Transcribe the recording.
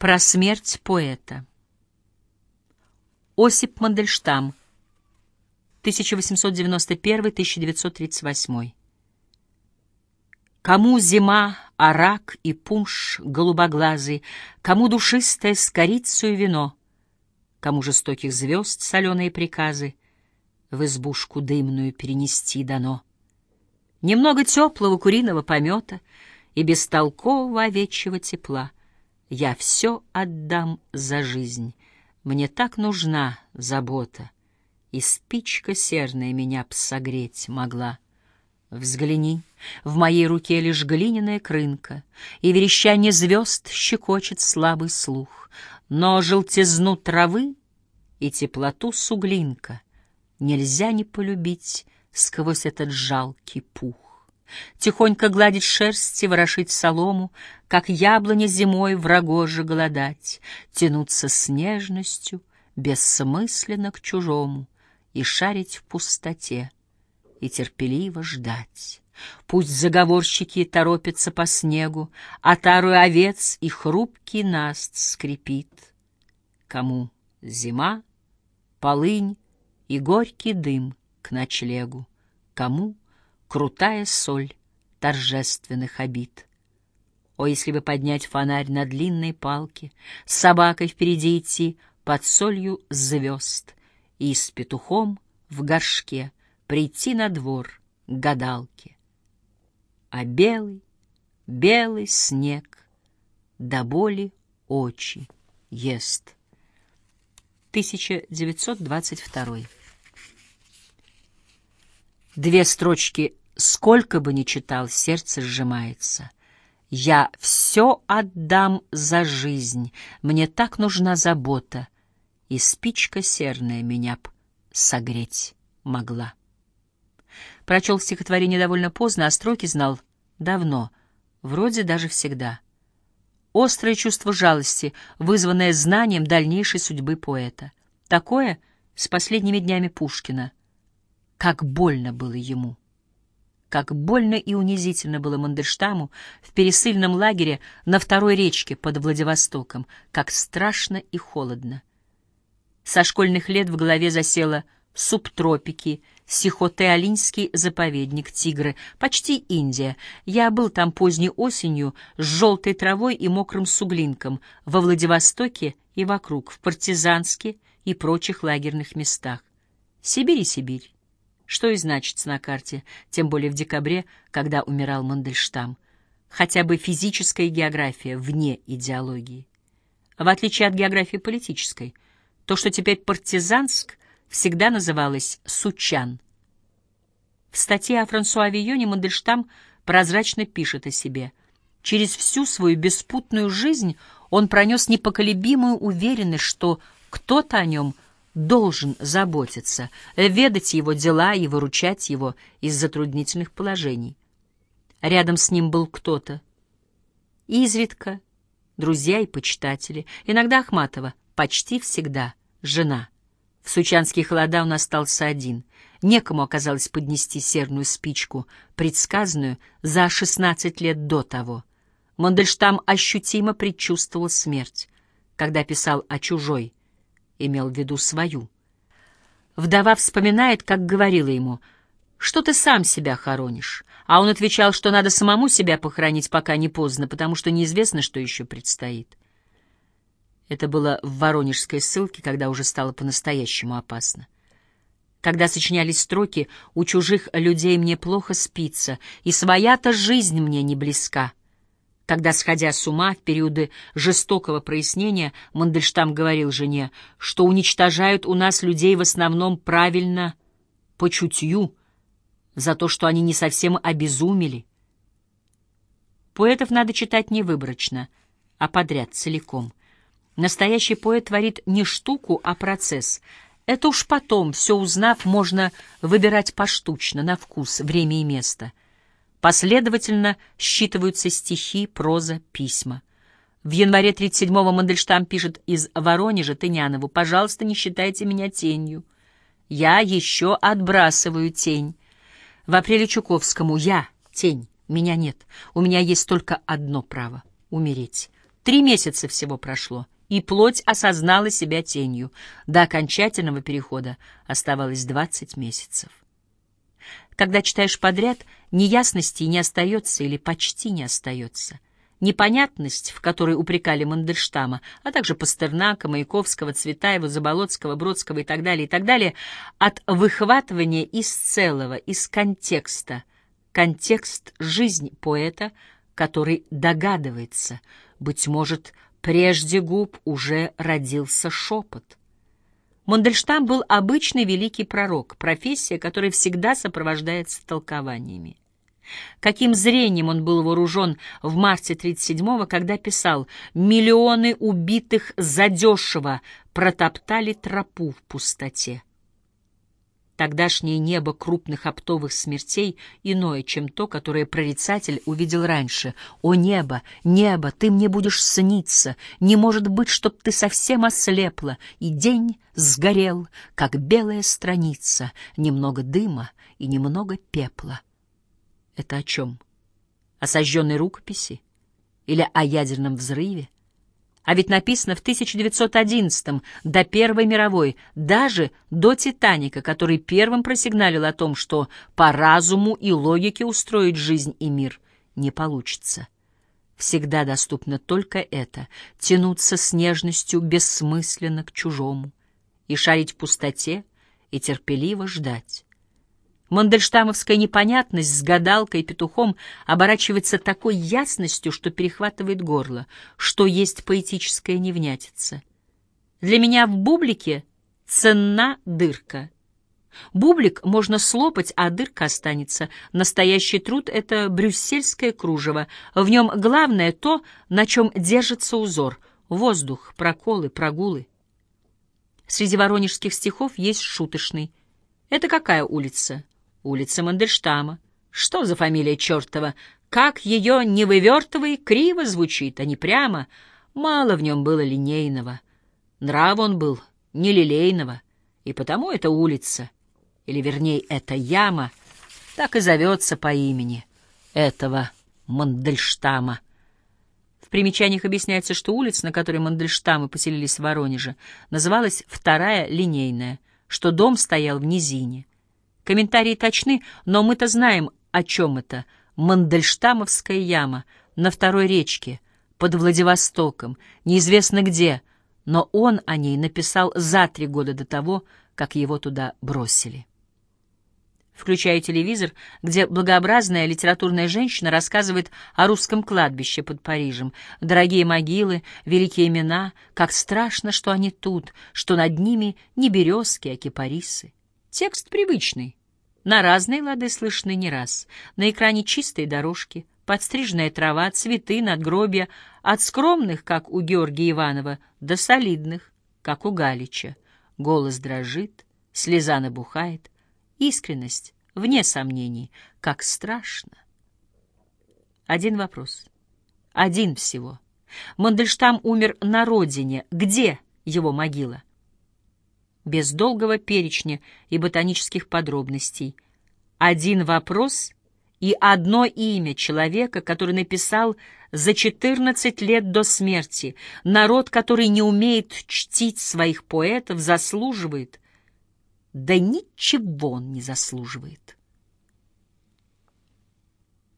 Про смерть поэта. Осип Мандельштам, 1891-1938. Кому зима, арак и пунш голубоглазый, Кому душистое с корицей вино, Кому жестоких звезд соленые приказы В избушку дымную перенести дано. Немного теплого куриного помета И бестолкового овечьего тепла — я все отдам за жизнь. Мне так нужна забота, И спичка серная меня б согреть могла. Взгляни, в моей руке лишь глиняная крынка, И верещание звезд щекочет слабый слух, Но желтизну травы и теплоту суглинка Нельзя не полюбить сквозь этот жалкий пух. Тихонько гладить шерсть и ворошить солому, Как яблоня зимой в рогоже голодать, Тянуться с нежностью, бессмысленно к чужому, И шарить в пустоте, и терпеливо ждать. Пусть заговорщики торопятся по снегу, А тару овец и хрупкий наст скрипит. Кому зима, полынь и горький дым к ночлегу, Кому крутая соль торжественных обид. О, если бы поднять фонарь на длинной палке, с собакой впереди идти под солью звезд и с петухом в горшке прийти на двор к гадалке. А белый, белый снег до боли очи ест. 1922 Две строчки Сколько бы ни читал, сердце сжимается. Я все отдам за жизнь, мне так нужна забота, и спичка серная меня б согреть могла. Прочел стихотворение довольно поздно, а строки знал давно, вроде даже всегда. Острое чувство жалости, вызванное знанием дальнейшей судьбы поэта. Такое с последними днями Пушкина. Как больно было ему. Как больно и унизительно было Мандельштаму в пересыльном лагере на второй речке под Владивостоком, как страшно и холодно. Со школьных лет в голове засело субтропики, Сихоте-Алинский заповедник, тигры, почти Индия. Я был там поздней осенью с желтой травой и мокрым суглинком во Владивостоке и вокруг, в Партизанске и прочих лагерных местах. Сибирь и Сибирь что и значится на карте, тем более в декабре, когда умирал Мандельштам. Хотя бы физическая география вне идеологии. В отличие от географии политической, то, что теперь партизанск, всегда называлось Сучан. В статье о Франсуа Вийоне Мандельштам прозрачно пишет о себе. Через всю свою беспутную жизнь он пронес непоколебимую уверенность, что кто-то о нем – должен заботиться, ведать его дела и выручать его из затруднительных положений. Рядом с ним был кто-то. Изредка друзья и почитатели, иногда Ахматова, почти всегда жена. В сучанские холода он остался один. Некому оказалось поднести серную спичку, предсказанную за шестнадцать лет до того. Мандельштам ощутимо предчувствовал смерть, когда писал о чужой, имел в виду свою. Вдова вспоминает, как говорила ему, что ты сам себя хоронишь, а он отвечал, что надо самому себя похоронить, пока не поздно, потому что неизвестно, что еще предстоит. Это было в воронежской ссылке, когда уже стало по-настоящему опасно. Когда сочинялись строки «У чужих людей мне плохо спится, и своя-то жизнь мне не близка», Тогда, сходя с ума в периоды жестокого прояснения, Мандельштам говорил жене, что уничтожают у нас людей в основном правильно, по чутью, за то, что они не совсем обезумели. Поэтов надо читать не выборочно, а подряд, целиком. Настоящий поэт творит не штуку, а процесс. Это уж потом, все узнав, можно выбирать поштучно, на вкус, время и место — Последовательно считываются стихи, проза, письма. В январе 37-го Мандельштам пишет из Воронежа Тынянову «Пожалуйста, не считайте меня тенью. Я еще отбрасываю тень». В апреле Чуковскому «Я — тень, меня нет. У меня есть только одно право — умереть. Три месяца всего прошло, и плоть осознала себя тенью. До окончательного перехода оставалось двадцать месяцев. Когда читаешь подряд, неясностей не остается или почти не остается. Непонятность, в которой упрекали Мандельштама, а также Пастернака, Маяковского, Цветаева, Заболоцкого, Бродского и так далее, и так далее, от выхватывания из целого, из контекста. Контекст — жизнь поэта, который догадывается, быть может, прежде губ уже родился шепот. Мандельштам был обычный великий пророк, профессия, которая всегда сопровождается толкованиями. Каким зрением он был вооружен в марте 37-го, когда писал «Миллионы убитых задешево протоптали тропу в пустоте». Тогдашнее небо крупных оптовых смертей иное, чем то, которое прорицатель увидел раньше. «О небо, небо, ты мне будешь сниться! Не может быть, чтоб ты совсем ослепла!» И день сгорел, как белая страница, немного дыма и немного пепла. Это о чем? О сожженной рукописи? Или о ядерном взрыве? А ведь написано в 1911-м, до Первой мировой, даже до «Титаника», который первым просигналил о том, что по разуму и логике устроить жизнь и мир не получится. Всегда доступно только это — тянуться с нежностью бессмысленно к чужому и шарить в пустоте и терпеливо ждать. Мандельштамовская непонятность с гадалкой и петухом оборачивается такой ясностью, что перехватывает горло, что есть поэтическая невнятица. Для меня в бублике ценна дырка. Бублик можно слопать, а дырка останется. Настоящий труд — это брюссельское кружево. В нем главное то, на чем держится узор — воздух, проколы, прогулы. Среди воронежских стихов есть шуточный. Это какая улица? Улица Мандельштама. Что за фамилия чертова? Как ее не вывертывай, криво звучит, а не прямо. Мало в нем было линейного. Нрав он был нелилейного, и потому эта улица, или вернее эта яма, так и зовется по имени этого Мандельштама. В примечаниях объясняется, что улица, на которой Мандельштамы поселились в Воронеже, называлась Вторая Линейная, что дом стоял в низине. Комментарии точны, но мы-то знаем, о чем это. Мандельштамовская яма на второй речке, под Владивостоком, неизвестно где, но он о ней написал за три года до того, как его туда бросили. Включаю телевизор, где благообразная литературная женщина рассказывает о русском кладбище под Парижем. Дорогие могилы, великие имена, как страшно, что они тут, что над ними не березки, а кипарисы. Текст привычный. На разные лады слышны не раз. На экране чистые дорожки, подстриженная трава, цветы, надгробья, от скромных, как у Георгия Иванова, до солидных, как у Галича. Голос дрожит, слеза набухает, искренность, вне сомнений, как страшно. Один вопрос. Один всего. Мандельштам умер на родине. Где его могила? Без долгого перечня и ботанических подробностей. Один вопрос и одно имя человека, который написал за 14 лет до смерти. Народ, который не умеет чтить своих поэтов, заслуживает. Да ничего он не заслуживает.